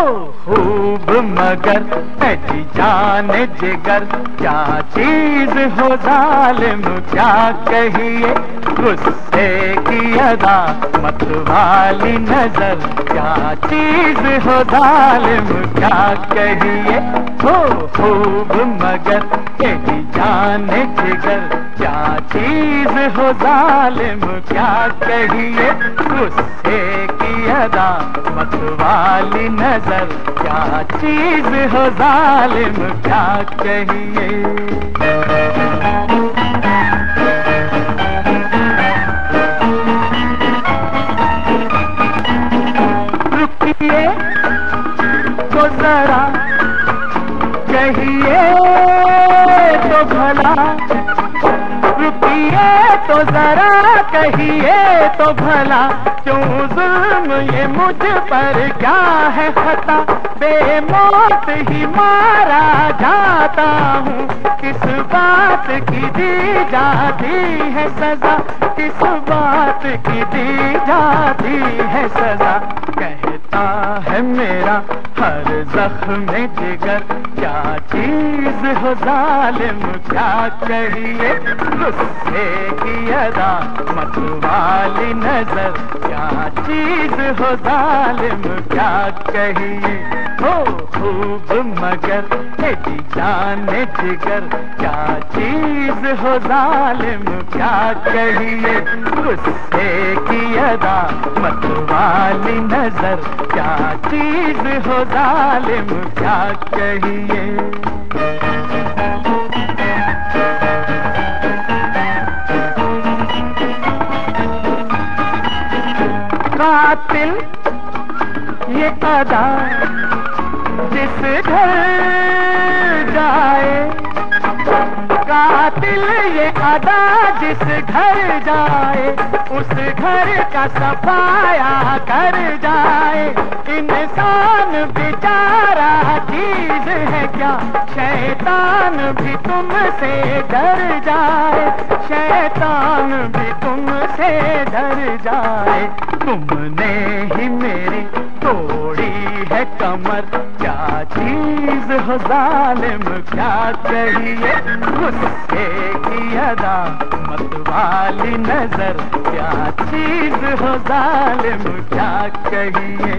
खूब मगर जी जान जिगर। क्या चीज़ हो जालिम, क्या कहिए? गुस्से की अदा मत वाली नज़र। क्या चीज़ हो जालिम, क्या कहिए? हो खूब मगर जी जान जिगर। क्या चीज़ हो जालिम, क्या कहिए? गुस्से अदा मतवाली नज़र क्या चीज़ हो जालिम क्या कहिए? रुकिए तो कहिए तो भला। रुकिए तो जरा, कहिए तो भला। क्यों जुल्म ये मुझ पर क्या है खता? बेमौत ही मारा जाता हूँ। किस बात की दी जाती है सजा? किस बात की दी जाती है सजा? कहता है मेरा हर जख्म जिगर। क्या चीज़ हो जालिम, क्या कहिए गुस्से की अदा मतवाली नज़र। क्या चीज़ हो जालिम, क्या कहिए हो खूब मगर जी जाने जिगर। क्या चीज़ हो जालिम, क्या कहिए गुस्से की अदा मत वाली नज़र। क्या चीज़ हो जालिम, क्या कहिए कातिल, ये अदा। जिस घर जाए कातिल ये अदा जिस घर जाए, उस घर का सफाया कर जाए। इंसान बेचारा चीज़ है क्या? शैतान भी तुमसे डर जाए। शैतान भी तुमसे डर जाए। तुमने ही तोड़ी है कमर, क्या चीज़ हो जालिम, क्या चाहिए? गुस्से की अदा मतवाली नज़र, क्या चीज़ हो जालिम, क्या कहिए